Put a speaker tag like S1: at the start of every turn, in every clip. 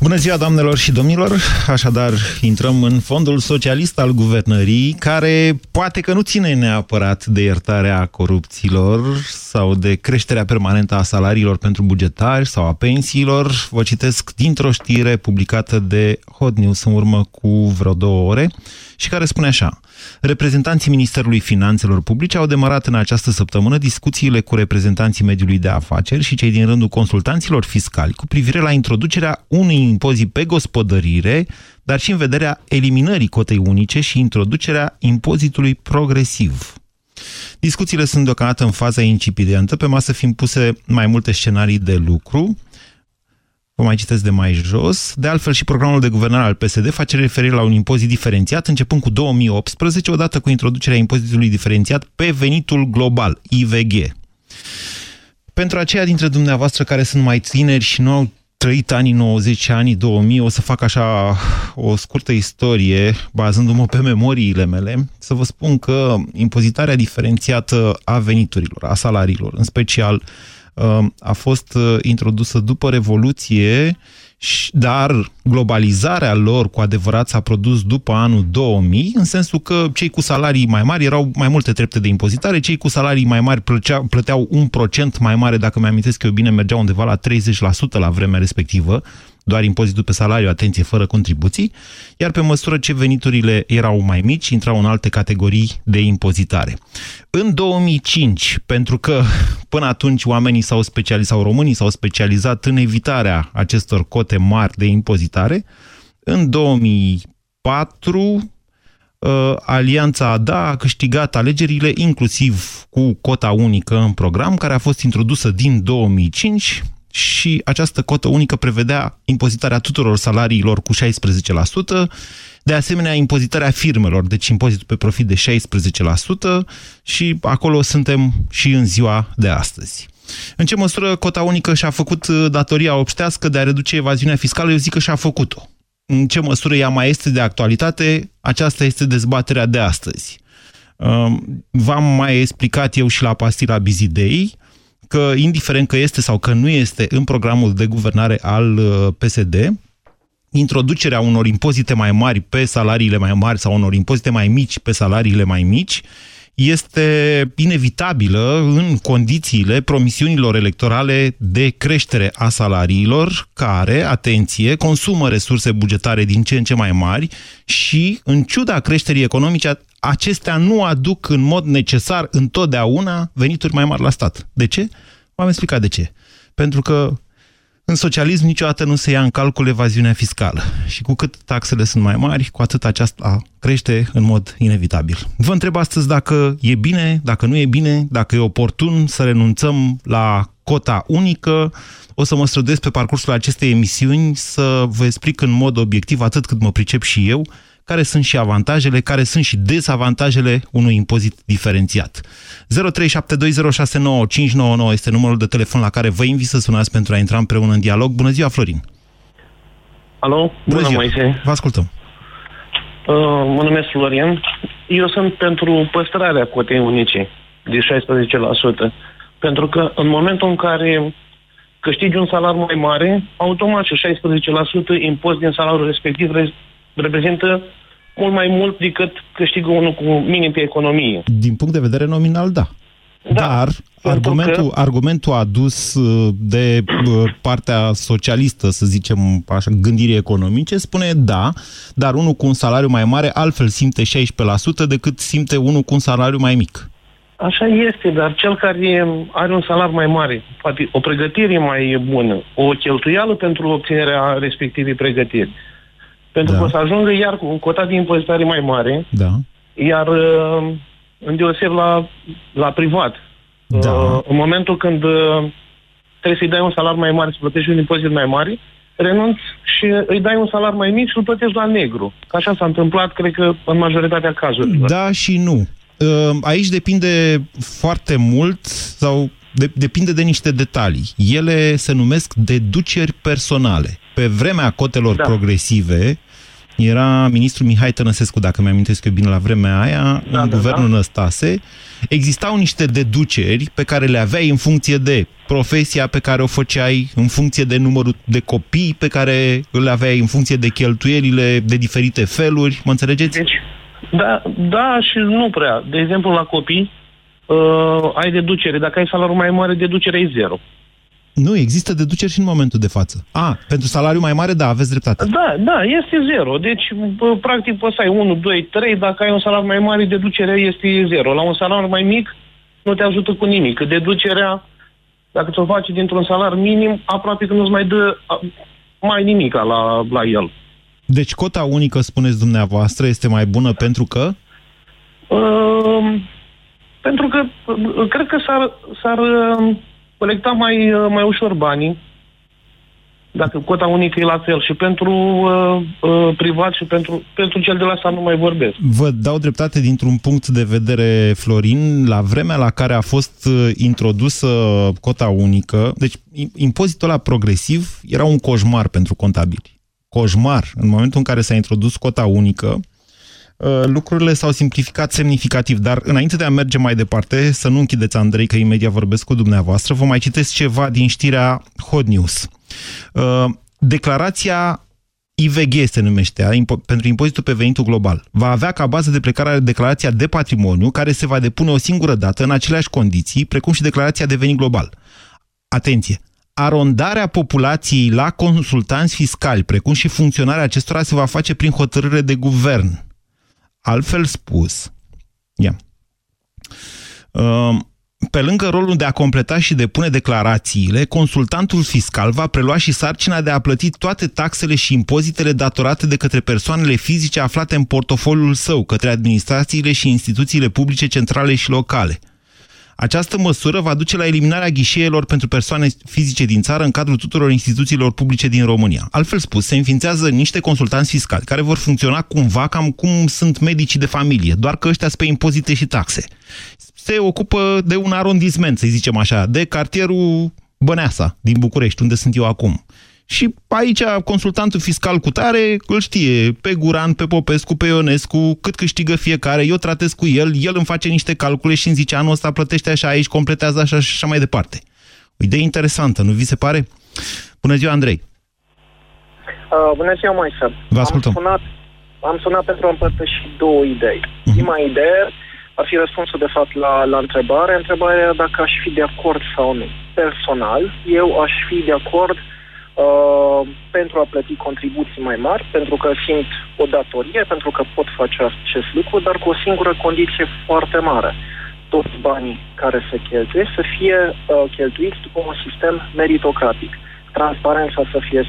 S1: Bună ziua, doamnelor și domnilor! Așadar, intrăm în fondul socialist al guvernării, care poate că nu ține neapărat de iertarea corupților sau de creșterea permanentă a salariilor pentru bugetari sau a pensiilor. Vă citesc dintr-o știre publicată de Hot News în urmă cu vreo două ore și care spune așa. Reprezentanții Ministerului Finanțelor Publice au demarat în această săptămână discuțiile cu reprezentanții mediului de afaceri și cei din rândul consultanților fiscali cu privire la introducerea unui impozit pe gospodărire, dar și în vederea eliminării cotei unice și introducerea impozitului progresiv. Discuțiile sunt deocamdată în faza incipidentă, pe masă fiind puse mai multe scenarii de lucru, Vă mai citesc de mai jos. De altfel, și programul de guvernare al PSD face referire la un impozit diferențiat, începând cu 2018, odată cu introducerea impozitului diferențiat pe venitul global, IVG. Pentru aceia dintre dumneavoastră care sunt mai tineri și nu au trăit anii 90, anii 2000, o să fac așa o scurtă istorie, bazându-mă pe memoriile mele, să vă spun că impozitarea diferențiată a veniturilor, a salariilor, în special Um, a fost uh, introdusă după Revoluție, dar globalizarea lor cu adevărat s-a produs după anul 2000, în sensul că cei cu salarii mai mari erau mai multe trepte de impozitare, cei cu salarii mai mari plăceau, plăteau un procent mai mare, dacă mi-amintesc eu bine, mergeau undeva la 30% la vremea respectivă, doar impozitul pe salariu, atenție, fără contribuții, iar pe măsură ce veniturile erau mai mici, intrau în alte categorii de impozitare. În 2005, pentru că până atunci oamenii s-au specializat, sau românii s-au specializat în evitarea acestor cote mari de impozitare, în 2004 uh, Alianța ADA a câștigat alegerile inclusiv cu cota unică în program, care a fost introdusă din 2005 și această cotă unică prevedea impozitarea tuturor salariilor cu 16%, de asemenea impozitarea firmelor, deci impozitul pe profit de 16% și acolo suntem și în ziua de astăzi. În ce măsură cota unică și-a făcut uh, datoria obștească de a reduce evaziunea fiscală? Eu zic că și-a făcut-o. În ce măsură ea mai este de actualitate? Aceasta este dezbaterea de astăzi. Um, v-am mai explicat eu și la pastila Bizidei că, indiferent că este sau că nu este în programul de guvernare al uh, PSD, introducerea unor impozite mai mari pe salariile mai mari sau unor impozite mai mici pe salariile mai mici este inevitabilă în condițiile promisiunilor electorale de creștere a salariilor, care, atenție, consumă resurse bugetare din ce în ce mai mari și, în ciuda creșterii economice, acestea nu aduc în mod necesar întotdeauna venituri mai mari la stat. De ce? V-am explicat de ce. Pentru că în socialism niciodată nu se ia în calcul evaziunea fiscală și cu cât taxele sunt mai mari, cu atât aceasta crește în mod inevitabil. Vă întreb astăzi dacă e bine, dacă nu e bine, dacă e oportun să renunțăm la cota unică. O să mă străduiesc pe parcursul acestei emisiuni să vă explic în mod obiectiv, atât cât mă pricep și eu, care sunt și avantajele, care sunt și dezavantajele unui impozit diferențiat. 0372069599 este numărul de telefon la care vă invit să sunați pentru a intra împreună în dialog. Bună ziua, Florin!
S2: Alo, bună, bună ziua. Moise!
S1: Vă ascultăm! Uh,
S2: mă numesc Florin. Eu sunt pentru păstrarea cotei unice de 16%. Pentru că în momentul în care câștigi un salariu mai mare, automat și 16% impozit din salariul respectiv reprezintă mult mai mult decât câștigă unul cu minim pe economie.
S1: Din punct de vedere nominal, da. Da, Dar argumentul, că... argumentul adus uh, de uh, partea socialistă, să zicem așa, gândirii economice, spune da, dar unul cu un salariu mai mare altfel simte 16% decât simte unul cu un salariu mai mic.
S2: Așa este, dar cel care are un salariu mai mare, poate o pregătire mai bună, o cheltuială pentru obținerea respectivei pregătiri, pentru da. că o să ajungă iar cu un cotat de impozitare mai mare,
S1: da.
S2: iar uh, îndeoseb la, la privat. Da. Uh, în momentul când uh, trebuie să-i dai un salariu mai mare, să plătești un impozit mai mare, renunți și îi dai un salariu mai mic și îl plătești la negru. Așa s-a întâmplat, cred că, în majoritatea cazurilor.
S1: Da și nu. Aici depinde foarte mult sau de, depinde de niște detalii. Ele se numesc deduceri personale. Pe vremea cotelor da. progresive, era ministrul Mihai Tănăsescu, dacă mi-amintesc eu bine la vremea aia, da, în da, guvernul da. Năstase, existau niște deduceri pe care le aveai în funcție de profesia pe care o făceai, în funcție de numărul de copii pe care îl aveai, în funcție de cheltuielile de diferite feluri, mă înțelegeți?
S2: Deci, da, da și nu prea. De exemplu, la copii, uh, ai deducere. Dacă ai salariul mai mare, deducerea e zero.
S1: Nu, există deduceri și în momentul de față. A, pentru salariu mai mare, da, aveți dreptate.
S2: Da, da, este zero. Deci, practic, poți să ai 1, 2, 3, dacă ai un salariu mai mare, deducerea este zero. La un salariu mai mic, nu te ajută cu nimic. Deducerea, dacă ți-o faci dintr-un salariu minim, aproape că nu-ți mai dă mai nimic la, la el.
S1: Deci cota unică, spuneți dumneavoastră, este mai bună pentru că?
S2: Uh, pentru că uh, cred că s-ar, s-ar uh, colecta mai, uh, mai ușor banii, dacă cota unică e la fel și pentru uh, uh, privat și pentru, pentru cel de la stat nu mai vorbesc.
S1: Vă dau dreptate dintr-un punct de vedere, Florin, la vremea la care a fost uh, introdusă cota unică, deci impozitul ăla progresiv era un coșmar pentru contabili. Coșmar. În momentul în care s-a introdus cota unică, Uh, lucrurile s-au simplificat semnificativ, dar înainte de a merge mai departe, să nu închideți, Andrei, că imediat vorbesc cu dumneavoastră, vă mai citesc ceva din știrea Hot News. Uh, declarația IVG se numește, pentru impozitul pe venitul global. Va avea ca bază de plecare declarația de patrimoniu, care se va depune o singură dată, în aceleași condiții, precum și declarația de venit global. Atenție! Arondarea populației la consultanți fiscali, precum și funcționarea acestora, se va face prin hotărâre de guvern. Altfel spus, ia. Uh, pe lângă rolul de a completa și depune declarațiile, consultantul fiscal va prelua și sarcina de a plăti toate taxele și impozitele datorate de către persoanele fizice aflate în portofoliul său, către administrațiile și instituțiile publice centrale și locale. Această măsură va duce la eliminarea ghișeelor pentru persoane fizice din țară în cadrul tuturor instituțiilor publice din România. Altfel spus, se înființează niște consultanți fiscali care vor funcționa cumva cam cum sunt medicii de familie, doar că ăștia pe impozite și taxe. Se ocupă de un arondisment, să zicem așa, de cartierul Băneasa din București, unde sunt eu acum. Și aici consultantul fiscal cu tare îl știe pe Guran, pe Popescu, pe Ionescu, cât câștigă fiecare, eu tratez cu el, el îmi face niște calcule și îmi zice anul ăsta plătește așa, aici completează așa și așa mai departe. O idee interesantă, nu vi se pare? Bună ziua, Andrei!
S3: Uh, bună ziua, Moise!
S1: Vă ascultăm.
S3: Am sunat, am sunat pentru a împărtăși două idei. Uh-huh. Prima idee ar fi răspunsul, de fapt, la, la întrebare. Întrebarea dacă aș fi de acord sau nu. Personal, eu aș fi de acord uh, Uh, pentru a plăti contribuții mai mari, pentru că simt o datorie, pentru că pot face acest lucru, dar cu o singură condiție foarte mare. Toți banii care se cheltuie să fie uh, cheltuiți după un sistem meritocratic. Transparența să fie 100%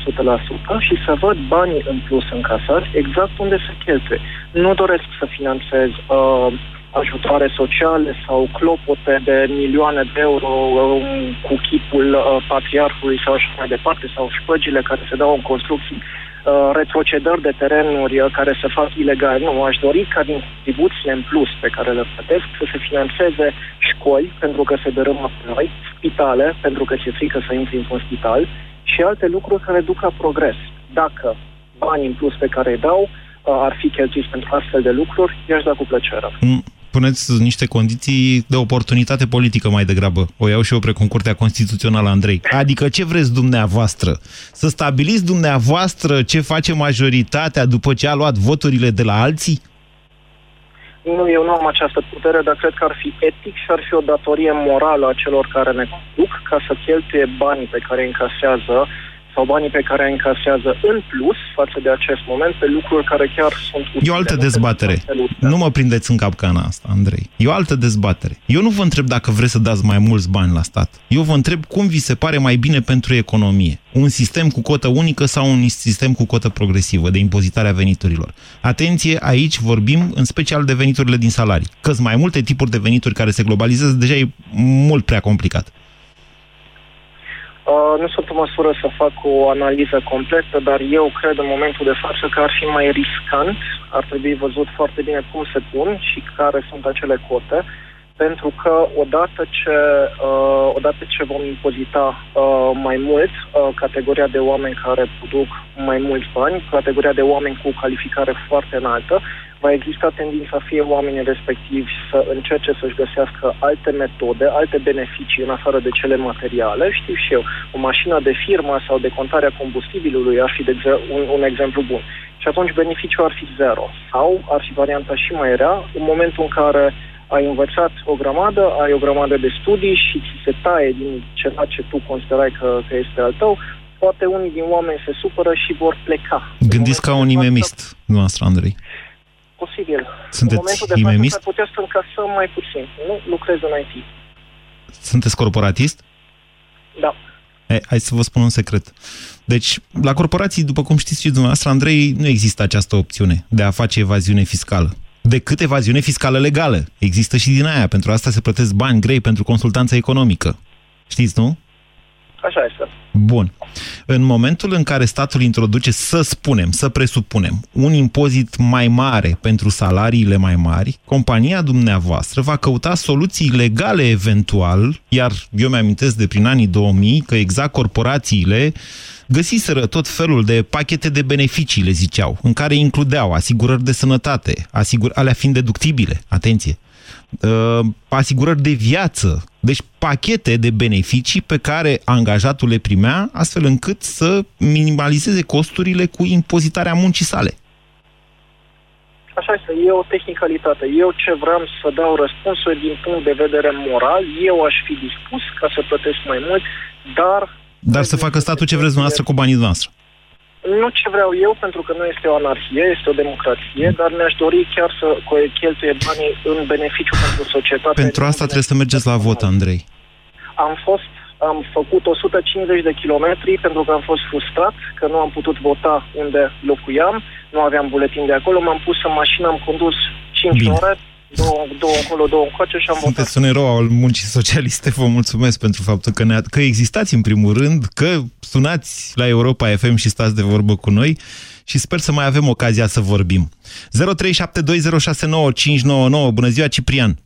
S3: și să văd banii în plus încasați exact unde se cheltuie. Nu doresc să finanțez uh, ajutoare sociale sau clopote de milioane de euro um, cu chipul uh, patriarhului sau așa mai departe, sau șpăgile care se dau în construcții, uh, retrocedări de terenuri uh, care se fac ilegal. Nu, aș dori ca din contribuțiile în plus pe care le plătesc să se financeze școli, pentru că se dărâmă pe noi, spitale, pentru că ți-e frică să intri într-un spital, și alte lucruri care duc la progres. Dacă banii în plus pe care îi dau ar fi cheltuiți pentru astfel de lucruri, i-aș da cu plăcere.
S1: Mm puneți niște condiții de oportunitate politică mai degrabă. O iau și eu precum Curtea Constituțională, Andrei. Adică ce vreți dumneavoastră? Să stabiliți dumneavoastră ce face majoritatea după ce a luat voturile de la alții?
S3: Nu, eu nu am această putere, dar cred că ar fi etic și ar fi o datorie morală a celor care ne conduc ca să cheltuie banii pe care îi încasează sau banii pe care îi încasează în plus față de acest moment pe lucruri care chiar sunt utile.
S1: E o altă dezbatere. Nu mă prindeți în capcana asta, Andrei. E o altă dezbatere. Eu nu vă întreb dacă vreți să dați mai mulți bani la stat. Eu vă întreb cum vi se pare mai bine pentru economie. Un sistem cu cotă unică sau un sistem cu cotă progresivă de impozitare a veniturilor. Atenție, aici vorbim în special de veniturile din salarii. Că mai multe tipuri de venituri care se globalizează, deja e mult prea complicat.
S3: Uh, nu sunt în măsură să fac o analiză completă, dar eu cred în momentul de față că ar fi mai riscant, ar trebui văzut foarte bine cum se pun și care sunt acele cote, pentru că odată ce, uh, odată ce vom impozita uh, mai mult uh, categoria de oameni care produc mai mulți bani, categoria de oameni cu calificare foarte înaltă, va exista tendința fie oamenii respectivi să încerce să-și găsească alte metode, alte beneficii în afară de cele materiale. Știu și eu, o mașină de firmă sau de contare a combustibilului ar fi de un, un exemplu bun. Și atunci beneficiul ar fi zero. Sau ar fi varianta și mai rea, în momentul în care ai învățat o grămadă, ai o grămadă de studii și ți se taie din ceva ce tu considerai că, că este al tău, poate unii din oameni se supără și vor pleca.
S1: Gândiți ca un imemist, noastră, Andrei.
S3: Posibil.
S1: Sunteți
S3: în momentul de
S1: imemist?
S3: față putea să încasăm mai puțin. Nu lucrez în IT.
S1: Sunteți corporatist?
S3: Da.
S1: E, hai să vă spun un secret. Deci, la corporații, după cum știți și dumneavoastră, Andrei, nu există această opțiune de a face evaziune fiscală decât evaziune fiscală legală. Există și din aia. Pentru asta se plătesc bani grei pentru consultanța economică. Știți, nu?
S3: Așa este.
S1: Bun. În momentul în care statul introduce, să spunem, să presupunem, un impozit mai mare pentru salariile mai mari, compania dumneavoastră va căuta soluții legale eventual, iar eu mi-amintesc de prin anii 2000 că exact corporațiile găsiseră tot felul de pachete de beneficii, le ziceau, în care includeau asigurări de sănătate, asigur, alea fiind deductibile, atenție, uh, asigurări de viață, deci pachete de beneficii pe care angajatul le primea, astfel încât să minimalizeze costurile cu impozitarea muncii sale.
S3: Așa este, e o tehnicalitate. Eu ce vreau să dau răspunsuri din punct de vedere moral, eu aș fi dispus ca să plătesc mai mult, dar
S1: dar să facă statul ce vreți dumneavoastră cu banii noastre.
S3: Nu ce vreau eu, pentru că nu este o anarhie, este o democrație, dar mi-aș dori chiar să cheltuie banii în beneficiu pentru societate.
S1: Pentru asta trebuie să mergeți la vot, Andrei.
S3: Am fost, am făcut 150 de kilometri pentru că am fost frustrat că nu am putut vota unde locuiam, nu aveam buletin de acolo, m-am pus în mașină, am condus 5 Bine. ore, două, două încolo, două încoace și am
S1: Sunteți
S3: votat.
S1: un erou al muncii socialiste, vă mulțumesc pentru faptul că, ne că existați în primul rând, că sunați la Europa FM și stați de vorbă cu noi și sper să mai avem ocazia să vorbim. 0372069599, bună ziua Ciprian!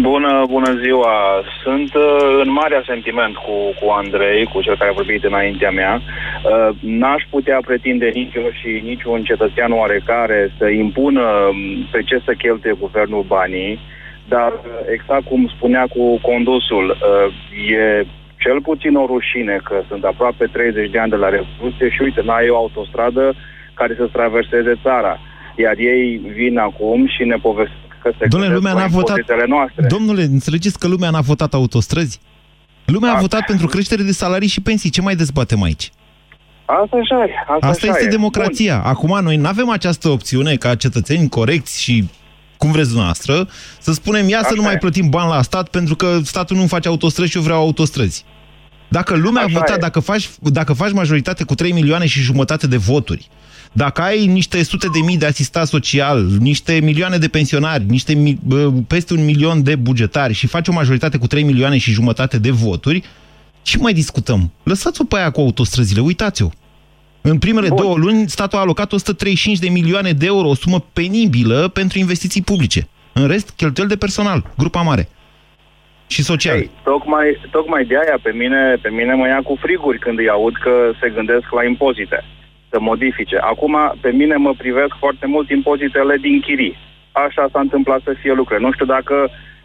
S4: Bună, bună ziua! Sunt uh, în mare sentiment cu, cu Andrei, cu cel care a vorbit înaintea mea. Uh, n-aș putea pretinde nici eu și niciun cetățean oarecare să impună um, pe ce să cheltuie guvernul banii, dar uh, exact cum spunea cu condusul, uh, e cel puțin o rușine că sunt aproape 30 de ani de la Revoluție și uite, n-ai o autostradă care să traverseze țara. Iar ei vin acum și ne povestesc că se
S1: Domnule, lumea n-a votat.
S4: Noastre.
S1: Domnule, înțelegeți că lumea n-a votat autostrăzi? Lumea a, a votat pentru creștere de salarii și pensii. Ce mai dezbatem aici?
S4: Asta, așa, asta,
S1: asta
S4: așa
S1: este
S4: e.
S1: democrația. Bun. Acum noi nu avem această opțiune ca cetățeni corecți și cum vreți dumneavoastră, să spunem, ia așa să nu mai plătim bani la stat pentru că statul nu face autostrăzi și eu vreau autostrăzi. Dacă lumea Așa a votat, dacă faci, dacă faci majoritate cu 3 milioane și jumătate de voturi, dacă ai niște sute de mii de asistat social, niște milioane de pensionari, niște peste un milion de bugetari și faci o majoritate cu 3 milioane și jumătate de voturi, ce mai discutăm? Lăsați-o pe aia cu autostrăzile, uitați-o. În primele Bun. două luni, statul a alocat 135 de milioane de euro, o sumă penibilă pentru investiții publice. În rest, cheltuieli de personal, grupa mare. Și social. Hey,
S4: tocmai, tocmai de aia pe mine, pe mine mă ia cu friguri când îi aud că se gândesc la impozite să modifice. Acum, pe mine mă privesc foarte mult impozitele din chirii. Așa s-a întâmplat să fie lucrurile. Nu știu dacă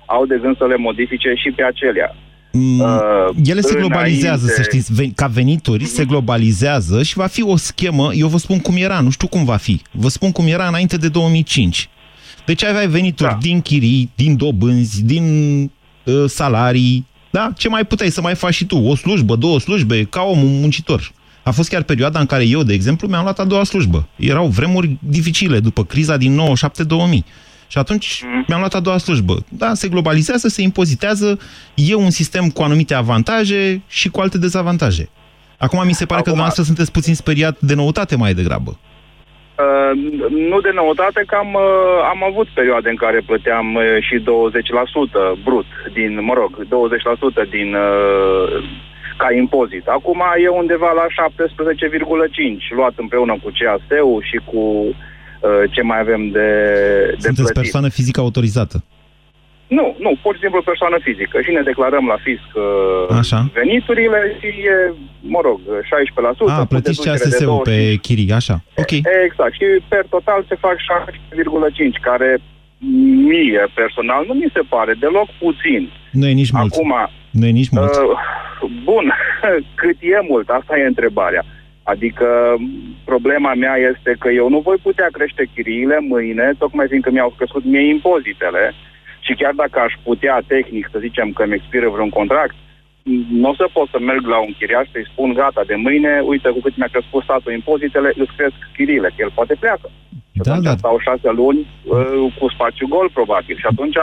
S4: au de gând să le modifice și pe acelea.
S1: Mm, uh, ele se globalizează, înainte... să știți, ca venituri mm. se globalizează și va fi o schemă, eu vă spun cum era, nu știu cum va fi, vă spun cum era înainte de 2005. Deci aveai venituri da. din chirii, din dobânzi, din uh, salarii, da? Ce mai puteai să mai faci și tu? O slujbă, două slujbe, ca om muncitor. A fost chiar perioada în care eu, de exemplu, mi-am luat a doua slujbă. Erau vremuri dificile după criza din 97-2000. Și atunci mm. mi-am luat a doua slujbă. Da, se globalizează, se impozitează, e un sistem cu anumite avantaje și cu alte dezavantaje. Acum mi se pare Acum... că dumneavoastră sunteți puțin speriat de noutate mai degrabă.
S4: Uh, nu de noutate, că am, uh, am avut perioade în care plăteam uh, și 20% brut din, mă rog, 20% din uh, ca impozit. Acum e undeva la 17,5, luat împreună cu CAS-ul și cu uh, ce mai avem de, de
S1: Sunteți
S4: plătit.
S1: persoană fizică autorizată.
S4: Nu, nu, pur și simplu persoană fizică. Și ne declarăm la fisc uh,
S1: Așa.
S4: veniturile și e, mă rog, 16%.
S1: A, plătiți CSS-ul pe chirii, așa. Ok.
S4: Exact. Și per total se fac 6,5, care mie personal nu mi se pare deloc puțin.
S1: Nu e nici mult.
S4: Acum,
S1: nu e nici mult. Uh,
S4: bun, cât e mult? Asta e întrebarea. Adică problema mea este că eu nu voi putea crește chiriile mâine, tocmai fiindcă mi-au crescut mie impozitele și chiar dacă aș putea tehnic să zicem că îmi expiră vreun contract, nu o să pot să merg la un chiriaș să-i spun gata, de mâine, uite cu cât mi-a crescut statul impozitele, îți cresc chiriile, că el poate pleacă.
S1: Da, da.
S4: Stau șase luni uh, cu spațiu gol, probabil. Și atunci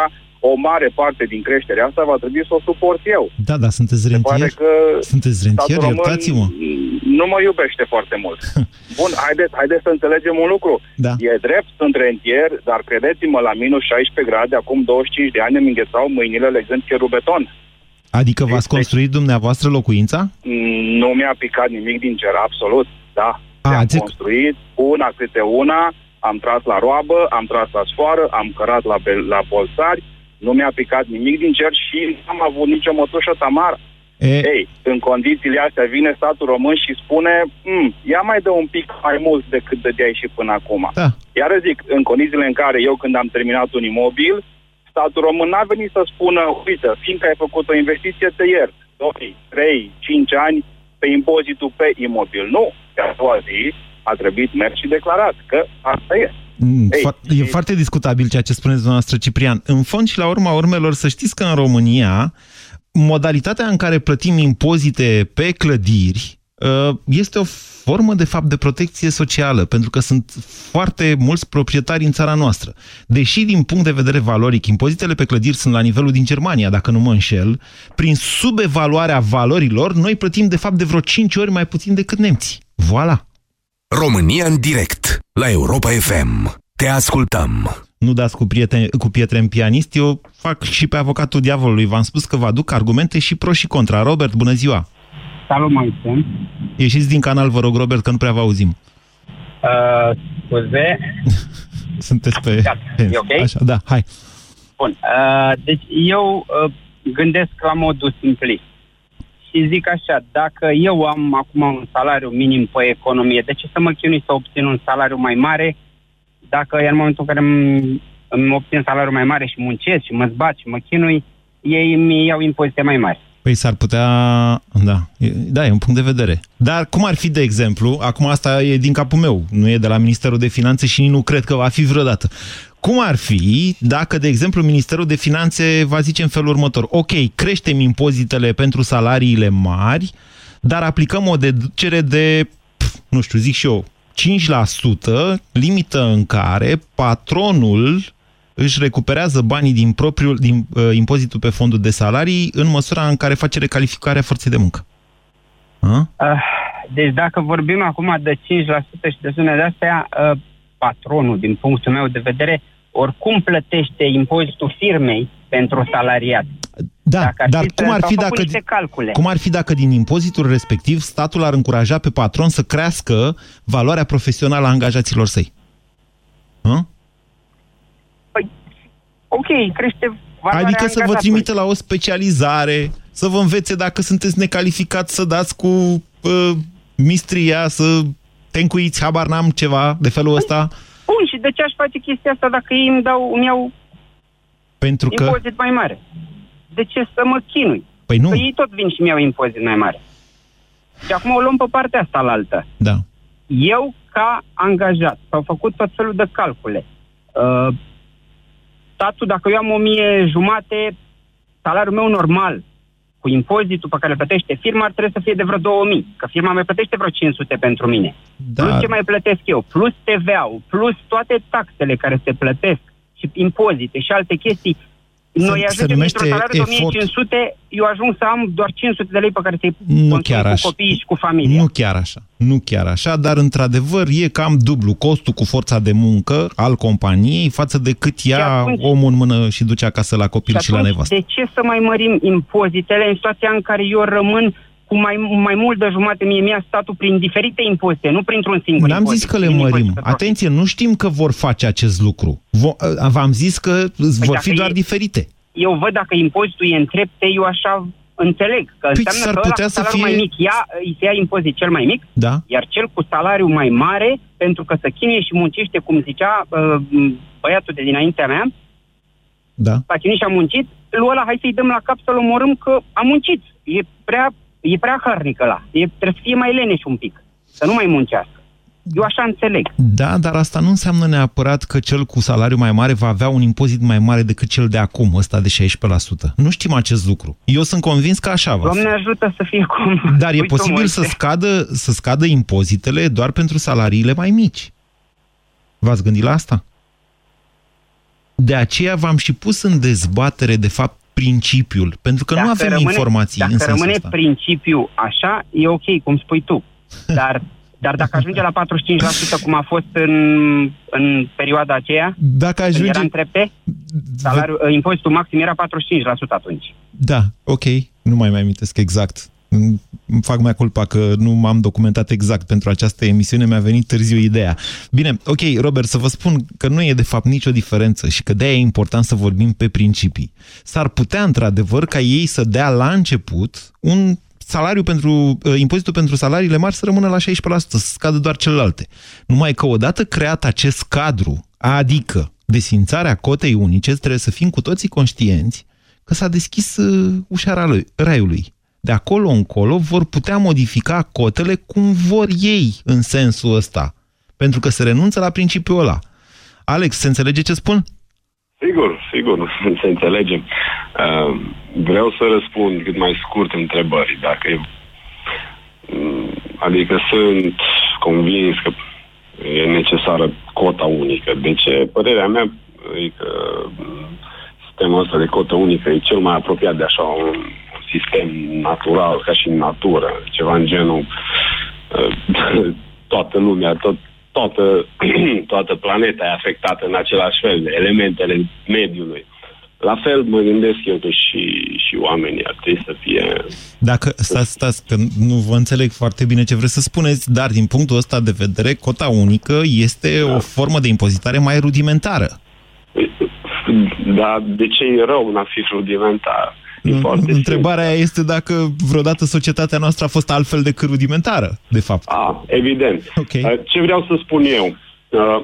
S4: o mare parte din creșterea asta va trebui să o suport eu.
S1: Da, da, sunteți rentier? Că sunteți rentier, iertați-mă.
S4: Nu mă iubește foarte mult. Bun, haideți, haideți să înțelegem un lucru.
S1: Da.
S4: E drept, sunt rentier, dar credeți-mă, la minus 16 grade, acum 25 de ani îmi înghețau mâinile legând cherul beton.
S1: Adică v-ați construit dumneavoastră locuința?
S4: Nu mi-a picat nimic din cer, absolut, da.
S1: A,
S4: am construit una câte una, am tras la roabă, am tras la sfoară, am cărat la, la bolsari, nu mi-a picat nimic din cer și nu am avut nicio mătușă tamară. E... Ei, în condițiile astea vine statul român și spune mm, ia mai dă un pic mai mult decât dădeai și până acum.
S1: Da.
S4: Iar zic, în condițiile în care eu când am terminat un imobil, statul român n-a venit să spună, uite, fiindcă ai făcut o investiție, te iert. 2, 3, 5 ani pe impozitul pe imobil. Nu. Pe a doua zi a trebuit mers și declarat că asta e.
S1: Mm, Ei, e și... foarte discutabil ceea ce spuneți dumneavoastră, Ciprian. În fond și la urma urmelor, să știți că în România, modalitatea în care plătim impozite pe clădiri uh, este o formă, de fapt, de protecție socială, pentru că sunt foarte mulți proprietari în țara noastră. Deși, din punct de vedere valoric, impozitele pe clădiri sunt la nivelul din Germania, dacă nu mă înșel, prin subevaluarea valorilor, noi plătim, de fapt, de vreo 5 ori mai puțin decât nemții. Voilà!
S5: România în direct, la Europa FM. Te ascultăm!
S1: Nu dați cu, prieten, cu pietre în pianist, eu fac și pe avocatul diavolului. V-am spus că vă aduc argumente și pro și contra. Robert, bună ziua!
S6: Salut, Moise!
S1: Ieșiți din canal, vă rog, Robert, că nu prea vă auzim.
S6: Uh, scuze.
S1: Sunteți pe...
S6: Gata, e ok?
S1: Așa, da, hai.
S6: Bun. Uh, deci eu uh, gândesc la modul simplist și zic așa, dacă eu am acum un salariu minim pe economie, de ce să mă chinui să obțin un salariu mai mare dacă e în momentul în care îmi, îmi obțin salariu mai mare și muncesc și mă zbat și mă chinui, ei mi iau impozite mai mari.
S1: Păi s-ar putea... Da, e, da, e un punct de vedere. Dar cum ar fi, de exemplu, acum asta e din capul meu, nu e de la Ministerul de Finanțe și nu cred că va fi vreodată. Cum ar fi dacă, de exemplu, Ministerul de Finanțe va zice în felul următor, ok, creștem impozitele pentru salariile mari, dar aplicăm o deducere de, nu știu, zic și eu, 5%, limită în care patronul își recuperează banii din propriul din uh, impozitul pe fondul de salarii în măsura în care face recalificarea forței de muncă. Uh,
S6: deci dacă vorbim acum de 5% și de zone de astea, uh, patronul, din punctul meu de vedere, oricum plătește impozitul firmei pentru salariat.
S1: Da, dacă dar cum ar, fi dacă,
S6: calcule.
S1: cum ar fi dacă din impozitul respectiv statul ar încuraja pe patron să crească valoarea profesională a angajaților săi? Hă?
S6: Păi, ok, crește valoarea
S1: Adică să vă trimite la o specializare, să vă învețe dacă sunteți necalificați să dați cu uh, mistria, să te încuiți, habar n-am ceva de felul păi, ăsta.
S6: Bun, și de ce aș face chestia asta dacă ei îmi dau, îmi iau
S1: Pentru că...
S6: impozit mai mare? De ce să mă chinui?
S1: Păi nu.
S6: Că ei tot vin și mi iau impozit mai mare. Și acum o luăm pe partea asta la altă.
S1: Da.
S6: Eu, ca angajat, s-au făcut tot felul de calcule. Uh, statul, dacă eu am o mie jumate, salariul meu normal cu impozitul pe care îl plătește firma ar trebui să fie de vreo 2000, că firma mai plătește vreo 500 pentru mine. Da. Plus ce mai plătesc eu, plus TVA-ul, plus toate taxele care se plătesc și impozite și alte chestii, noi se, ajungem într-un salariu de 1500, eu ajung să am doar 500 de lei pe care să-i nu chiar cu așa. copiii și cu familia.
S1: Nu chiar așa. Nu chiar așa, dar într-adevăr e cam dublu costul cu forța de muncă al companiei față de cât ia atunci, omul în mână și duce acasă la copil și, și la nevastă.
S6: De ce să mai mărim impozitele în situația în care eu rămân cu mai, mai mult de jumate mie mi-a statul prin diferite impozite, nu printr-un singur
S1: N-am zis că le mărim. Atenție, nu știm că vor face acest lucru. V-am zis că păi vor fi doar e... diferite.
S6: eu văd dacă impozitul e în trepte, eu așa înțeleg. Că
S1: Păi
S6: înseamnă
S1: s-ar
S6: că ăla
S1: putea
S6: cu
S1: să
S6: salariul
S1: fie-
S6: mai mic ia, îi se ia impozit cel mai mic,
S1: Da?
S6: iar cel cu salariu mai mare, pentru că să chinuie și muncește, cum zicea uh, băiatul de dinaintea mea,
S1: Da.
S6: s-a chinuit și a muncit, lui ăla hai să-i dăm la cap să-l omorâm că a muncit. E prea, e prea harnic ăla. E, trebuie să fie mai leneș un pic. Să nu mai muncească. Eu așa înțeleg.
S1: Da, dar asta nu înseamnă neapărat că cel cu salariu mai mare va avea un impozit mai mare decât cel de acum, ăsta de 16%. Nu știm acest lucru. Eu sunt convins că așa va fi.
S6: Doamne ajută să fie cum...
S1: Dar e
S6: Uite,
S1: posibil
S6: Moise.
S1: să scadă, să scadă impozitele doar pentru salariile mai mici. V-ați gândit la asta? De aceea v-am și pus în dezbatere, de fapt, principiul, pentru că nu
S6: Dacă
S1: avem
S6: rămâne-
S1: informații
S6: Dacă
S1: în sensul
S6: rămâne
S1: ăsta.
S6: principiul așa, e ok, cum spui tu. Dar, dar dacă ajunge la 45%, cum a fost în, în perioada aceea,
S1: Dacă
S6: când
S1: ajunge...
S6: era în trepte, salariul, uh, impozitul maxim era 45% atunci.
S1: Da, ok, nu mai mai amintesc exact. Îmi îmi fac mea culpa că nu m-am documentat exact pentru această emisiune, mi-a venit târziu ideea. Bine, ok, Robert, să vă spun că nu e de fapt nicio diferență și că de-aia e important să vorbim pe principii. S-ar putea, într-adevăr, ca ei să dea la început un salariu pentru, uh, impozitul pentru salariile mari să rămână la 16%, să scadă doar celelalte. Numai că odată creat acest cadru, adică desfințarea cotei unice, trebuie să fim cu toții conștienți că s-a deschis uh, ușa raiului- raiului. De acolo încolo vor putea modifica cotele cum vor ei în sensul ăsta. Pentru că se renunță la principiul ăla. Alex, se înțelege ce spun?
S7: Sigur, sigur, se înțelegem. Uh, vreau să răspund cât mai scurt întrebării. Dacă e, mm, adică sunt convins că e necesară cota unică. De ce? Părerea mea e că mm, sistemul ăsta de cotă unică e cel mai apropiat de așa un sistem natural, ca și în natură, ceva în genul uh, toată lumea, tot, toată, toată planeta e afectată în același fel de elementele mediului. La fel mă gândesc eu că și, și oamenii ar trebui să fie...
S1: Dacă, stați, stați, că nu vă înțeleg foarte bine ce vreți să spuneți, dar din punctul ăsta de vedere, cota unică este o formă de impozitare mai rudimentară.
S7: Dar de ce e rău în a fi rudimentar? E foarte
S1: Întrebarea este dacă vreodată societatea noastră a fost altfel decât rudimentară, de fapt.
S7: A, evident.
S1: Okay.
S7: Uh, Ce vreau să spun eu? Uh,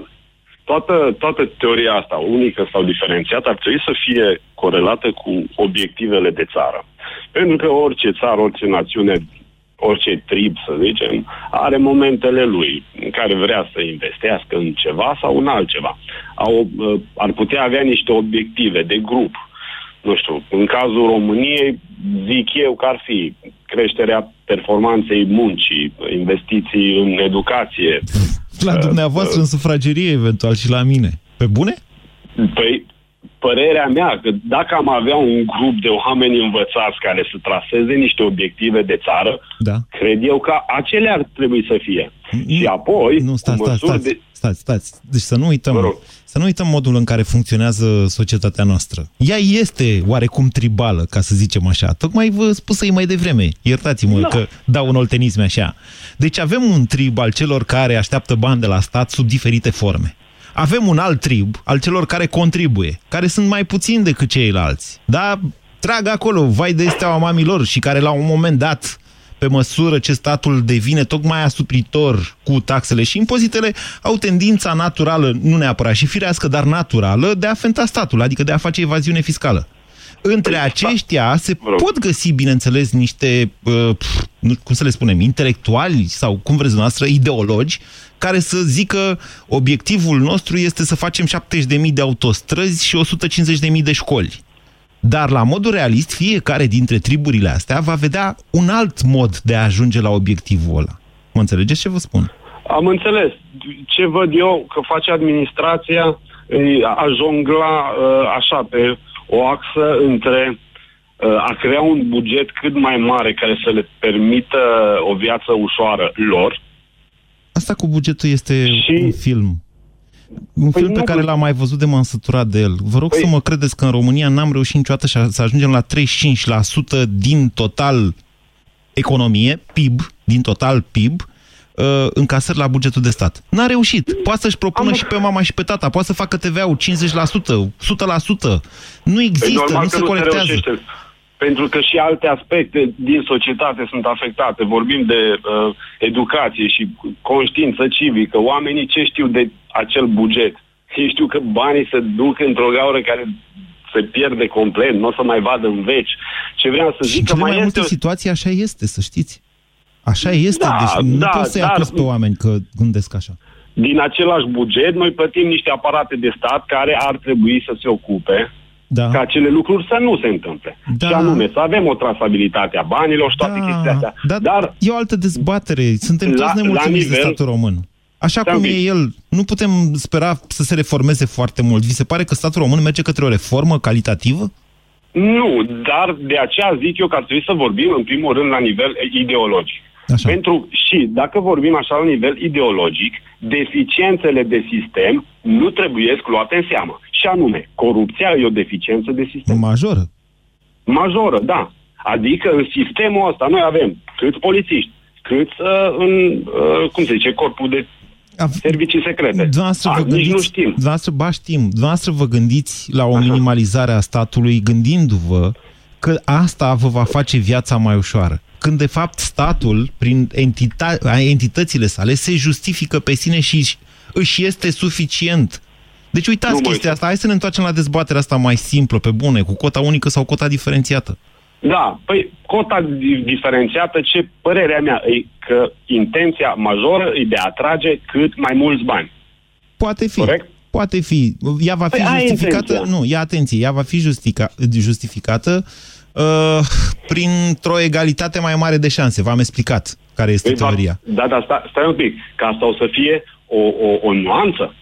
S7: Toată, toată teoria asta, unică sau diferențiată, ar trebui să fie corelată cu obiectivele de țară. Pentru că orice țară, orice națiune, orice trib, să zicem, are momentele lui în care vrea să investească în ceva sau în altceva. Au, uh, ar putea avea niște obiective de grup. Nu știu, în cazul României, zic eu că ar fi creșterea performanței muncii, investiții în educație.
S1: La dumneavoastră în sufragerie, eventual, și la mine. Pe bune?
S7: Păi, părerea mea, că dacă am avea un grup de oameni învățați care să traseze niște obiective de țară,
S1: da.
S7: cred eu că acelea ar trebui să fie. Și apoi,
S1: Nu, stați,
S7: cu
S1: stați,
S7: măsuri
S1: stați,
S7: de...
S1: stați, stați. Deci să nu uităm, să nu uităm modul în care funcționează societatea noastră. Ea este oarecum tribală, ca să zicem așa. Tocmai vă spusă-i mai devreme. Iertați-mă
S7: Da.
S1: că dau un oltenism așa. Deci avem un trib al celor care așteaptă bani de la stat sub diferite forme. Avem un alt trib al celor care contribuie, care sunt mai puțini decât ceilalți. Da, trag acolo, vai de steaua mamilor și care la un moment dat pe măsură ce statul devine tocmai asupritor cu taxele și impozitele, au tendința naturală, nu neapărat și firească, dar naturală, de a fenta statul, adică de a face evaziune fiscală. Între aceștia se pot găsi, bineînțeles, niște, uh, pf, nu, cum să le spunem, intelectuali sau, cum vreți dumneavoastră, ideologi, care să zică obiectivul nostru este să facem 70.000 de autostrăzi și 150.000 de școli. Dar la modul realist, fiecare dintre triburile astea va vedea un alt mod de a ajunge la obiectivul ăla. Mă înțelegeți ce vă spun?
S7: Am înțeles. Ce văd eu că face administrația e a jongla uh, așa pe o axă între uh, a crea un buget cât mai mare care să le permită o viață ușoară lor.
S1: Asta cu bugetul este și... un film. Un
S7: Păi
S1: film pe
S7: nu,
S1: care
S7: păi-
S1: l-am mai văzut de m-am săturat de el. Vă rog
S7: Păi-
S1: să mă credeți că în România n-am reușit niciodată și- să ajungem la 35% din total economie, PIB, din total PIB, uh, încasări la bugetul de stat. N-a reușit. Poate să-și propună
S7: Am...
S1: și pe mama și pe tata, poate să facă TVA-ul 50%, 100%. Nu există,
S7: păi
S1: nu se colectează.
S7: Se pentru că și alte aspecte din societate sunt afectate. Vorbim de uh, educație și conștiință civică. Oamenii ce știu de acel buget? Ei știu că banii se duc într-o gaură care se pierde complet, nu o să mai vadă în veci. Ce vreau să zic
S1: și
S7: că mai,
S1: mai
S7: este...
S1: multe situații așa este, să știți. Așa este,
S7: Da,
S1: deci nu
S7: da,
S1: poți să-i
S7: dar-
S1: acuz pe oameni că gândesc așa.
S7: Din același buget, noi plătim niște aparate de stat care ar trebui să se ocupe
S1: Da.
S7: ca acele lucruri să nu se întâmple.
S1: Da.
S7: Și anume, să avem o trasabilitate a banilor și toate chestiile astea.
S1: da,
S7: Dar
S1: e o altă dezbatere. Suntem
S7: La-
S1: toți nemulțumiți
S7: la
S1: de
S7: nivel-
S1: statul român. Așa
S7: Stai
S1: cum
S7: un
S1: e
S7: pic.
S1: el, nu putem spera să se reformeze foarte mult. Vi se pare că statul român merge către o reformă calitativă?
S7: Nu, dar de aceea zic eu că ar trebui să vorbim în primul rând la nivel ideologic.
S1: Așa.
S7: Pentru și dacă vorbim așa la nivel ideologic, deficiențele de sistem nu trebuie luate în seamă. Și anume, corupția e o deficiență de sistem.
S1: Majoră.
S7: Majoră, da. Adică în sistemul ăsta noi avem câți polițiști, câți uh, în, uh, cum se zice, corpul de
S1: Av-
S7: servicii secrete.
S1: Dumneavoastră
S7: A,
S1: vă
S7: nici
S1: gândiți,
S7: nu știm.
S1: Dumneavoastră, ba știm, dumneavoastră vă gândiți la o
S7: Așa.
S1: minimalizare a statului gândindu-vă că asta vă va face viața mai ușoară. Când de fapt statul, prin entita- entitățile sale, se justifică pe sine și își- își este suficient. Deci uitați
S7: Nu, mă,
S1: chestia asta, hai să ne întoarcem la dezbaterea asta mai simplă, pe bune, cu cota unică sau cota diferențiată.
S7: Da, păi cota di- diferențiată, ce părerea mea e că intenția majoră e de a atrage cât mai mulți bani.
S1: Poate fi.
S7: Corect?
S1: Poate fi. Ea va fi
S7: Păi, aia e
S1: justificată.
S7: intenția.
S1: Nu, ia atenție, ea va fi justica, justificată uh, printr-o egalitate mai mare de șanse. V-am explicat care este
S7: Păi, va-
S1: teoria.
S7: Da, da, stai, stai un pic, că asta o să fie o, o, o nuanță.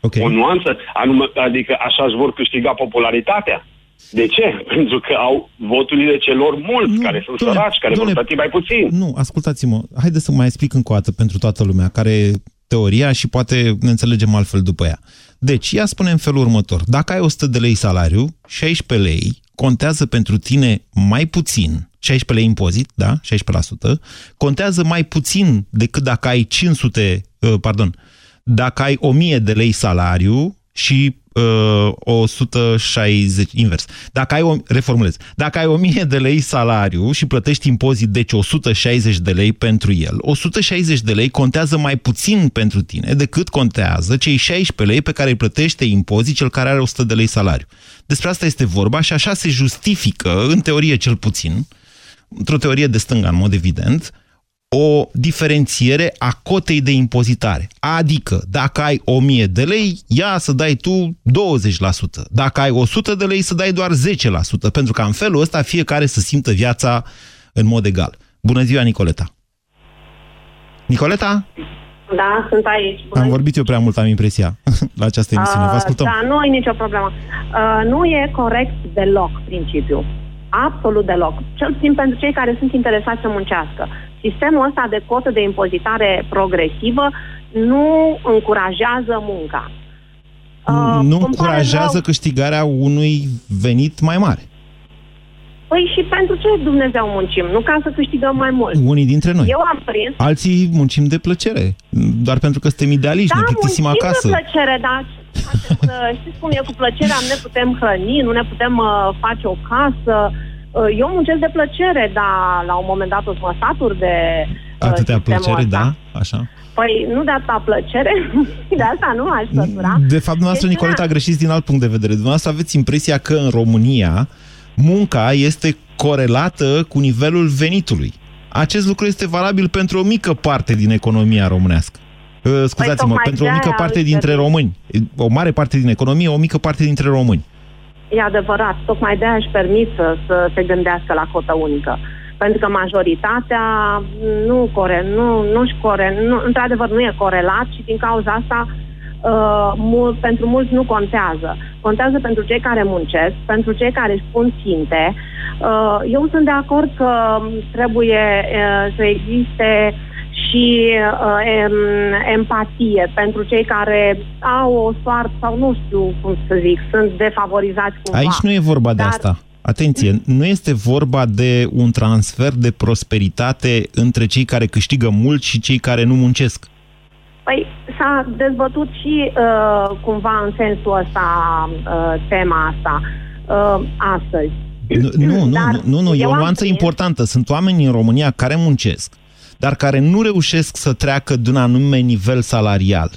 S1: Ok.
S7: O nuanță, anume, adică așa își vor câștiga popularitatea. De ce? Pentru că au voturile celor mulți,
S1: Nu,
S7: care sunt
S1: dom'le,
S7: săraci, care vor
S1: dom'le,
S7: plăti mai puțin.
S1: Nu, ascultați-mă. Haideți să mai explic încă o dată pentru toată lumea care e teoria și poate ne înțelegem altfel după ea. Deci, ea spune în felul următor. Dacă ai 100 de lei salariu, 16 lei contează pentru tine mai puțin, 16 lei impozit, da, 16%, contează mai puțin decât dacă ai 500, uh, pardon, dacă ai 1000 de lei salariu și uh, 160, invers. Dacă ai, o, reformulez, dacă ai 1000 de lei salariu și plătești impozit, deci 160 de lei pentru el, 160 de lei contează mai puțin pentru tine decât contează cei 16 lei pe care îi plătește impozit cel care are 100 de lei salariu. Despre asta este vorba și așa se justifică, în teorie cel puțin, într-o teorie de stânga, în mod evident, o diferențiere a cotei de impozitare. Adică, dacă ai 1000 de lei, ia să dai tu 20%. Dacă ai 100 de lei, să dai doar 10%, pentru că în felul ăsta fiecare să simtă viața în mod egal. Bună ziua, Nicoleta! Nicoleta?
S8: Da, sunt aici. Bună
S1: Am vorbit eu prea mult, am impresia, la această emisiune. Vă ascultăm.
S8: Da, nu e nicio problemă. Uh, nu e corect deloc principiul. Absolut deloc. Cel puțin pentru cei care sunt interesați să muncească. Sistemul ăsta de cotă de impozitare progresivă nu încurajează munca. Uh,
S1: nu
S8: îmi pare
S1: încurajează
S8: rău.
S1: câștigarea unui venit mai mare.
S8: Păi și pentru ce Dumnezeu muncim? Nu ca să câștigăm mai mult.
S1: Unii dintre noi.
S8: Eu am prins
S1: Alții muncim de plăcere, doar pentru că suntem idealiști, ne plictisim
S8: muncim
S1: acasă.
S8: de plăcere, dar haideți să știți cum e cu plăcerea, ne putem hrăni, nu ne putem uh, face o casă. Uh, eu muncesc de plăcere, dar la un moment dat o să mă satur de uh,
S1: Atâtea
S8: sistemul
S1: plăcere,
S8: ăsta.
S1: da? Așa.
S8: Păi nu de atâta plăcere, de asta nu aș sătura.
S1: De fapt, dumneavoastră,
S8: Deci,
S1: Nicoleta,
S8: da.
S1: greșiți din alt punct de vedere. Dumneavoastră aveți impresia că în România munca este corelată cu nivelul venitului. Acest lucru este valabil pentru o mică parte din economia românească. Uh, Scuzați-mă,
S8: tocmai
S1: pentru o
S8: de-aia
S1: mică parte
S8: îi
S1: dintre
S8: permit.
S1: români. O mare parte din economie, o mică parte dintre români.
S8: E adevărat, tocmai de-aia își permit să, să se gândească la cotă unică. Pentru că majoritatea nu, core, nu, nu-și core, nu, într-adevăr nu e corelat și din cauza asta uh, mul, pentru mulți nu contează. Contează pentru cei care muncesc, pentru cei care își pun ținte. Uh, eu sunt de acord că trebuie uh, să existe și uh, em, empatie pentru cei care au o soartă sau nu știu cum să zic, sunt defavorizați cumva.
S1: Aici nu e vorba de
S8: Dar-
S1: asta. atenție, nu este vorba de un transfer de prosperitate între cei care câștigă mult și cei care nu muncesc.
S8: Păi s-a dezbătut și uh, cumva în sensul ăsta uh, tema asta uh, astăzi.
S1: Nu, nu, nu, nu, nu, e o nuanță prins... importantă. Sunt oameni în România care muncesc, dar care nu reușesc să treacă de un anume nivel salarial.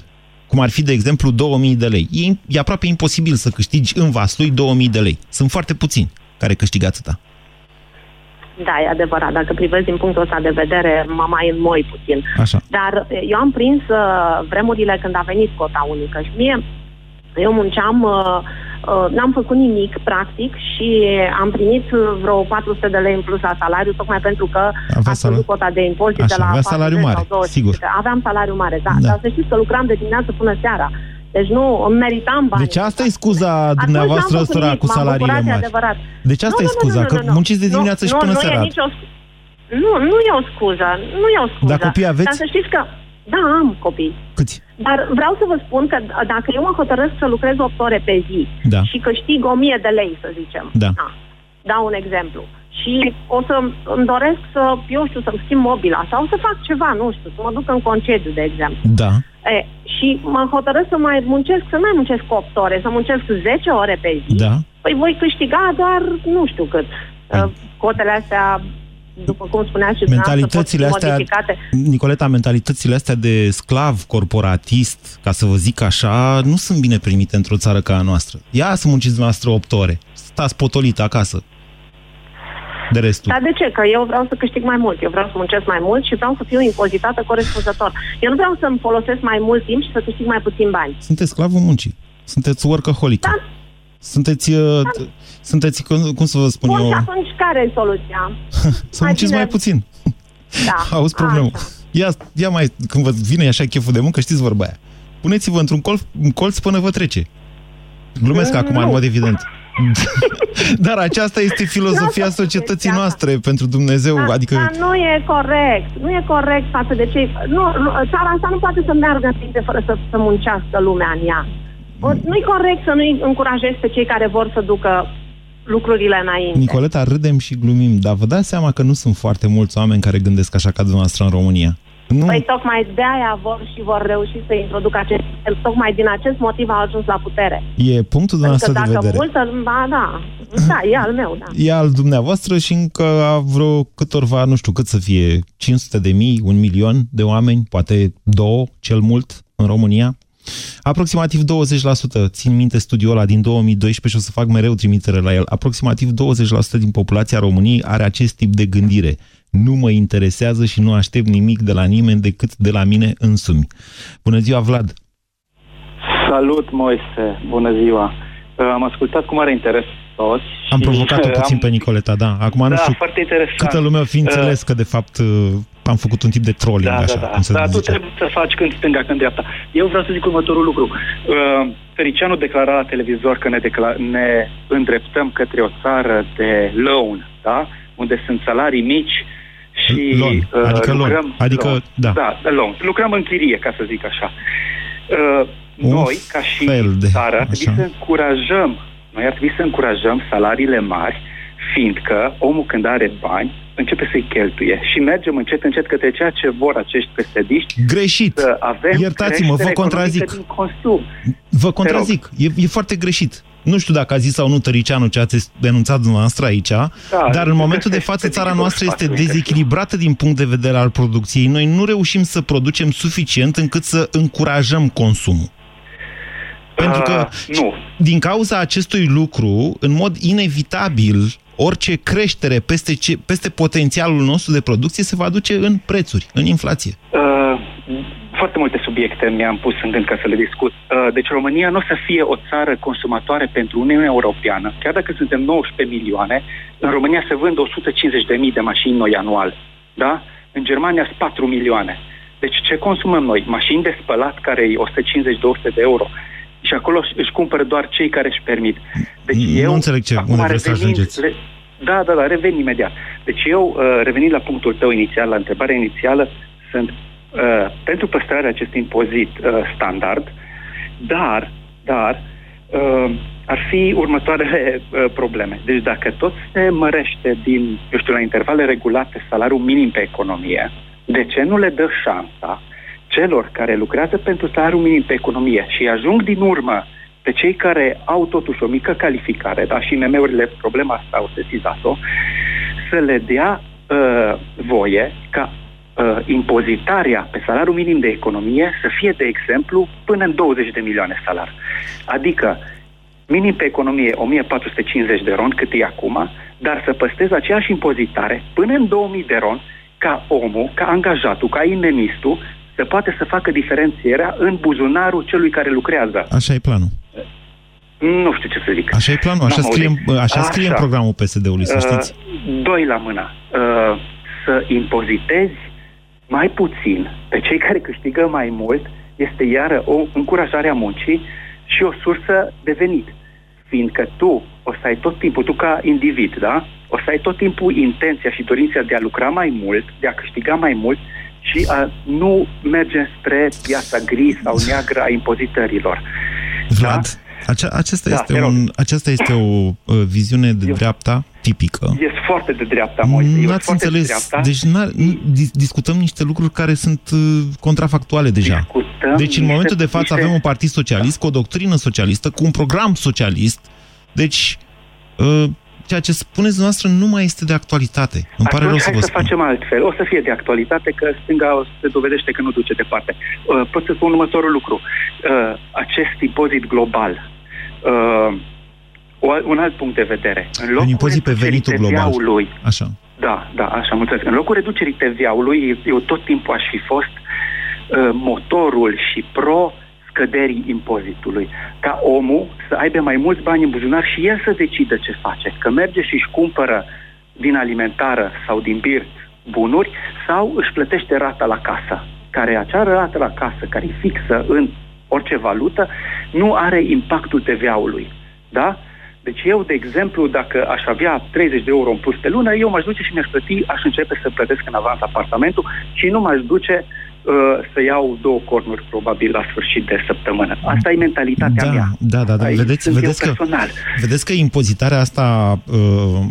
S1: Cum ar fi, de exemplu, 2000 de lei. E, e aproape imposibil să câștigi în Vaslui 2000 de lei. Sunt foarte puțini care câștigă atâta.
S8: Da, e adevărat. Dacă privesc din punctul ăsta de vedere, mă mai înmoi puțin.
S1: Așa.
S8: Dar eu am prins uh, vremurile când a venit cota unică și mie, eu munceam uh, Uh, n-am făcut nimic, practic, și am primit vreo 400 de lei în plus la salariu, tocmai pentru că
S1: avea
S8: a scăzut cota de impozit de la
S1: avea salariu mare,
S8: sau
S1: sigur.
S8: Aveam salariu mare, da, da. Dar să știți că lucram de dimineață până seara. Deci nu, îmi meritam bani.
S1: Deci asta e scuza dumneavoastră ăstora cu salariile mari.
S8: Adevărat.
S1: Deci asta nu, e scuza, nu, nu, nu, nu, că munciți de dimineață
S8: nu,
S1: și până
S8: nu,
S1: seara.
S8: Nu, e nicio... Nu, nu e o scuză. Nu e o scuză.
S1: Dar copii aveți?
S8: Dar să știți că da, am copii.
S1: Câți?
S8: Dar vreau să vă spun că dacă eu mă hotărăsc să lucrez 8 ore pe zi
S1: da.
S8: și câștig 1000 de lei, să zicem,
S1: da.
S8: Da, dau un exemplu, și o să îmi doresc să, eu știu, să-mi schimb mobila sau să fac ceva, nu știu, să mă duc în concediu, de exemplu.
S1: Da.
S8: E, și mă hotărăsc să mai muncesc, să mai muncesc 8 ore, să muncesc 10 ore pe zi.
S1: Da.
S8: Păi voi câștiga doar, nu știu cât. Păi. Cotele astea după cum spunea și
S1: mentalitățile astea,
S8: modificate.
S1: Nicoleta, mentalitățile astea de sclav corporatist, ca să vă zic așa, nu sunt bine primite într-o țară ca a noastră. Ia să munciți noastră 8 ore. Stați potolit acasă. De restul.
S8: Dar de ce? Că eu vreau să câștig mai mult. Eu vreau să muncesc mai mult și vreau să fiu impozitată corespunzător. Eu nu vreau să-mi folosesc mai mult timp și să câștig mai puțin bani.
S1: Sunteți sclavul muncii. Sunteți workaholic. Da. Sunteți, uh, da. sunteți, cum să vă spun
S8: Bun,
S1: eu...
S8: și atunci care e soluția?
S1: să munciți bine... mai puțin.
S8: Da.
S1: Auzi problema. Ia, ia mai, când vă vine așa cheful de muncă, știți vorba aia. Puneți-vă într-un colț, colț până vă trece. Glumesc mm, acum, nu. în mod evident. Dar aceasta este filozofia societății noastre, pentru Dumnezeu.
S8: Da,
S1: adică...
S8: Dar nu e corect. Nu e corect față de cei... Nu, nu, țara asta nu poate să meargă înainte fără să, să muncească lumea în ea. Nu e corect să nu-i încurajezi pe cei care vor să ducă lucrurile înainte.
S1: Nicoleta, râdem și glumim, dar vă dați seama că nu sunt foarte mulți oameni care gândesc așa ca dumneavoastră în România. Nu.
S8: Păi tocmai de-aia vor și vor reuși să introducă acest Tocmai din acest motiv au ajuns la putere.
S1: E punctul dumneavoastră
S8: de
S1: vedere.
S8: multă... Ba, da. Da, e al meu, da.
S1: E al dumneavoastră și încă vreo câtorva, nu știu cât să fie, 500 de mii, un milion de oameni, poate două, cel mult, în România. Aproximativ 20%, țin minte studiul ăla din 2012 și o să fac mereu trimitere la el, aproximativ 20% din populația României are acest tip de gândire. Nu mă interesează și nu aștept nimic de la nimeni decât de la mine însumi. Bună ziua, Vlad!
S9: Salut, Moise! Bună ziua! Am ascultat cu mare interes toți.
S1: Am provocat-o puțin
S9: am...
S1: pe Nicoleta, da. Acum
S9: da,
S1: nu știu
S9: foarte interesant.
S1: câtă lume o fi înțeles uh... că de fapt am făcut un tip de trolling,
S9: da,
S1: așa,
S9: da, da.
S1: cum se
S9: Da,
S1: zice.
S9: tu trebuie să faci când stânga, când dreapta. Eu vreau să zic următorul lucru. Uh, Fericianu declara la televizor că ne, decla- ne îndreptăm către o țară de loan, da? Unde sunt salarii mici și
S1: loan,
S9: uh,
S1: adică
S9: lucrăm,
S1: loan, adică,
S9: loan.
S1: da.
S9: Da, de loan. Lucrăm în chirie, ca să zic așa. Uh, noi, ca și
S1: de,
S9: țară, ar trebui să încurajăm, noi ar trebui să încurajăm salariile mari, fiindcă omul când are bani, începe să-i cheltuie și mergem încet, încet către ceea ce vor acești pesediști.
S1: Greșit!
S9: Să avem
S1: Iertați-mă, vă contrazic.
S9: Din consum.
S1: Vă contrazic. E, e foarte greșit. Nu știu dacă a zis sau nu Tăricianu ce ați denunțat dumneavoastră aici, da, dar în momentul de față țara noastră este dezechilibrată din punct de vedere al producției. Noi nu reușim să producem suficient încât să încurajăm consumul. Pentru că
S9: uh, nu.
S1: din cauza acestui lucru, în mod inevitabil, orice creștere peste, ce, peste potențialul nostru de producție se va duce în prețuri, în inflație.
S9: Uh, foarte multe subiecte mi-am pus în gând ca să le discut. Uh, deci România nu o să fie o țară consumatoare pentru Uniunea Europeană. Chiar dacă suntem 19 milioane, în România se vând 150.000 de mașini noi anual. Da? În Germania sunt 4 milioane. Deci ce consumăm noi? Mașini de spălat care e 150-200 de euro și acolo își cumpără doar cei care își permit. Deci
S1: nu
S9: eu,
S1: înțeleg ce, unde vreți să ajungeți.
S9: Le, da, da, da, revin imediat. Deci eu, uh, revenind la punctul tău inițial, la întrebarea inițială, sunt uh, pentru păstrarea acestui impozit uh, standard, dar, dar uh, ar fi următoarele uh, probleme. Deci dacă tot se mărește din, eu știu, la intervale regulate salariul minim pe economie, de ce nu le dă șansa celor care lucrează pentru salariul minim pe economie și ajung din urmă pe cei care au totuși o mică calificare, dar și MM-urile problema asta au sesizat-o, să le dea uh, voie ca uh, impozitarea pe salariul minim de economie să fie, de exemplu, până în 20 de milioane salar. Adică minim pe economie 1450 de ron, cât e acum, dar să păstreze aceeași impozitare până în 2000 de ron, ca omul, ca angajatul, ca inemistul, să poate să facă diferențierea în buzunarul celui care lucrează.
S1: Așa e planul.
S9: Nu știu ce să zic.
S1: Așa e planul, așa, scrie, așa, scrie în programul PSD-ului, să știți.
S9: Uh, doi la mână. Uh, să impozitezi mai puțin pe cei care câștigă mai mult este iară o încurajare a muncii și o sursă de venit. Fiindcă tu o să ai tot timpul, tu ca individ, da? O să ai tot timpul intenția și dorința de a lucra mai mult, de a câștiga mai mult și a nu merge spre piața gri sau neagră a impozitărilor.
S1: Vlad, da? Acea, acesta, da, este un, aceasta este o uh, viziune de Eu, dreapta tipică.
S9: Este foarte de dreapta, Moise.
S1: Nu ați înțeles. De dreapta. Deci discutăm niște lucruri care sunt uh, contrafactuale deja. Discutăm deci în momentul de față niște... avem un partid socialist cu o doctrină socialistă, cu un program socialist. Deci uh, ceea ce spuneți noastră nu mai este de actualitate. Îmi pare rău să vă
S9: să
S1: spun.
S9: facem altfel. O să fie de actualitate, că stânga se dovedește că nu duce departe. Uh, pot să spun următorul lucru. Uh, acest impozit global, uh, un alt punct de vedere.
S1: În locul un impozit pe venitul global. Așa.
S9: Da, da, așa, mulțumesc. În locul reducerii TVA-ului, eu tot timpul aș fi fost uh, motorul și pro scăderii impozitului. Ca omul să aibă mai mulți bani în buzunar și el să decidă ce face. Că merge și își cumpără din alimentară sau din bir bunuri sau își plătește rata la casă. Care acea rată la casă, care e fixă în orice valută, nu are impactul TVA-ului. Da? Deci eu, de exemplu, dacă aș avea 30 de euro în plus pe lună, eu m-aș duce și mi-aș plăti, aș începe să plătesc în avans apartamentul și nu m-aș duce uh, să iau două cornuri, probabil, la sfârșit de săptămână. Asta e mentalitatea
S1: da,
S9: mea.
S1: Da, da, da. Vedeți, vedeți, că, vedeți că impozitarea asta, uh,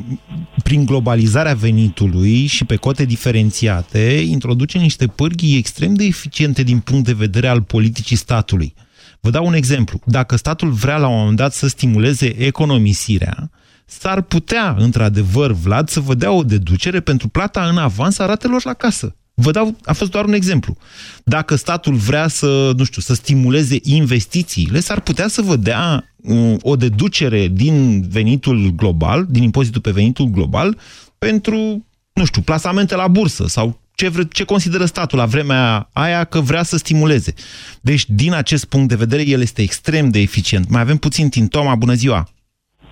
S1: prin globalizarea venitului și pe cote diferențiate, introduce niște pârghii extrem de eficiente din punct de vedere al politicii statului. Vă dau un exemplu. Dacă statul vrea la un moment dat să stimuleze economisirea, s-ar putea, într-adevăr, Vlad, să vă dea o deducere pentru plata în avans a ratelor la casă. Vă dau, a fost doar un exemplu. Dacă statul vrea să, nu știu, să stimuleze investițiile, s-ar putea să vă dea uh, o deducere din venitul global, din impozitul pe venitul global, pentru, nu știu, plasamente la bursă sau ce, vre, ce consideră statul la vremea aia că vrea să stimuleze. Deci, din acest punct de vedere, el este extrem de eficient. Mai avem puțin timp. Toma, bună ziua!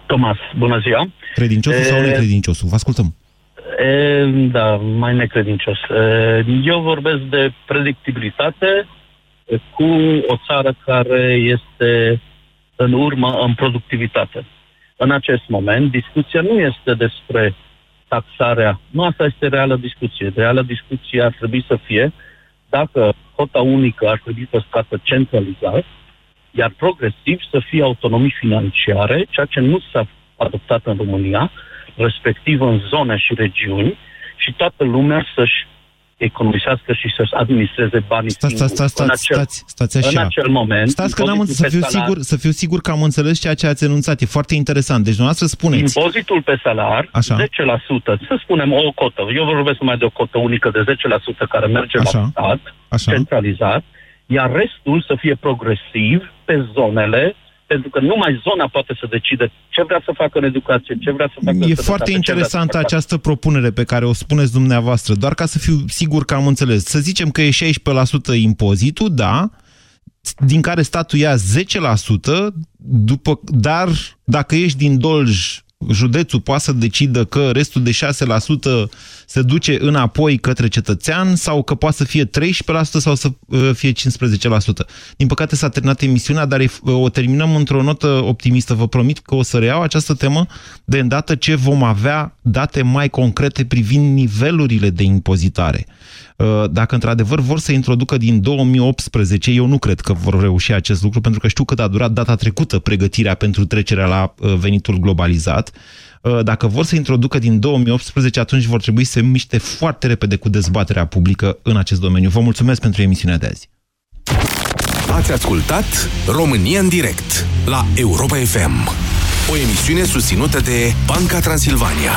S10: Tomas, bună ziua!
S1: Credinciosul e... sau necredinciosul? Vă ascultăm.
S10: E, da, mai necredincios. E, eu vorbesc de predictibilitate cu o țară care este în urmă în productivitate. În acest moment, discuția nu este despre taxarea. Nu asta este reală discuție. Reală discuție ar trebui să fie dacă cota unică ar trebui păstrată centralizat, iar progresiv să fie autonomii financiare, ceea ce nu s-a adoptat în România, respectiv în zone și regiuni, și toată lumea să-și economisească și să-și administreze banii
S1: stați, stați, stați, stați, în acel, stați, stați așa.
S10: În acel moment...
S1: Stați că n-am să fiu, salar, sigur, să fiu sigur că am înțeles ceea ce ați enunțat. E foarte interesant. Deci dumneavoastră spuneți...
S10: Impozitul pe salar, așa. 10%, să spunem o cotă. Eu vorbesc numai de o cotă unică de 10% care merge așa. la stat, așa. centralizat, iar restul să fie progresiv pe zonele pentru că numai zona poate să decide ce vrea să facă în educație, ce vrea să facă
S1: E în foarte interesantă această propunere pe care o spuneți dumneavoastră, doar ca să fiu sigur că am înțeles. Să zicem că e 16% impozitul, da, din care statul ia 10%, după, dar dacă ești din Dolj județul poate să decidă că restul de 6% se duce înapoi către cetățean sau că poate să fie 13% sau să uh, fie 15%. Din păcate s-a terminat emisiunea, dar o terminăm într-o notă optimistă. Vă promit că o să reiau această temă de îndată ce vom avea date mai concrete privind nivelurile de impozitare. Uh, dacă într-adevăr vor să introducă din 2018, eu nu cred că vor reuși acest lucru, pentru că știu cât a durat data trecută pregătirea pentru trecerea la uh, venitul globalizat. Uh, dacă vor să introducă din 2018, atunci vor trebui să miște foarte repede cu dezbaterea publică în acest domeniu. Vă mulțumesc pentru emisiunea de azi.
S5: Ați ascultat România în direct la Europa FM, o emisiune susținută de Banca Transilvania.